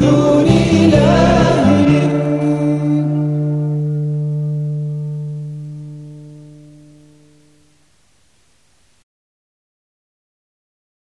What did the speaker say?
do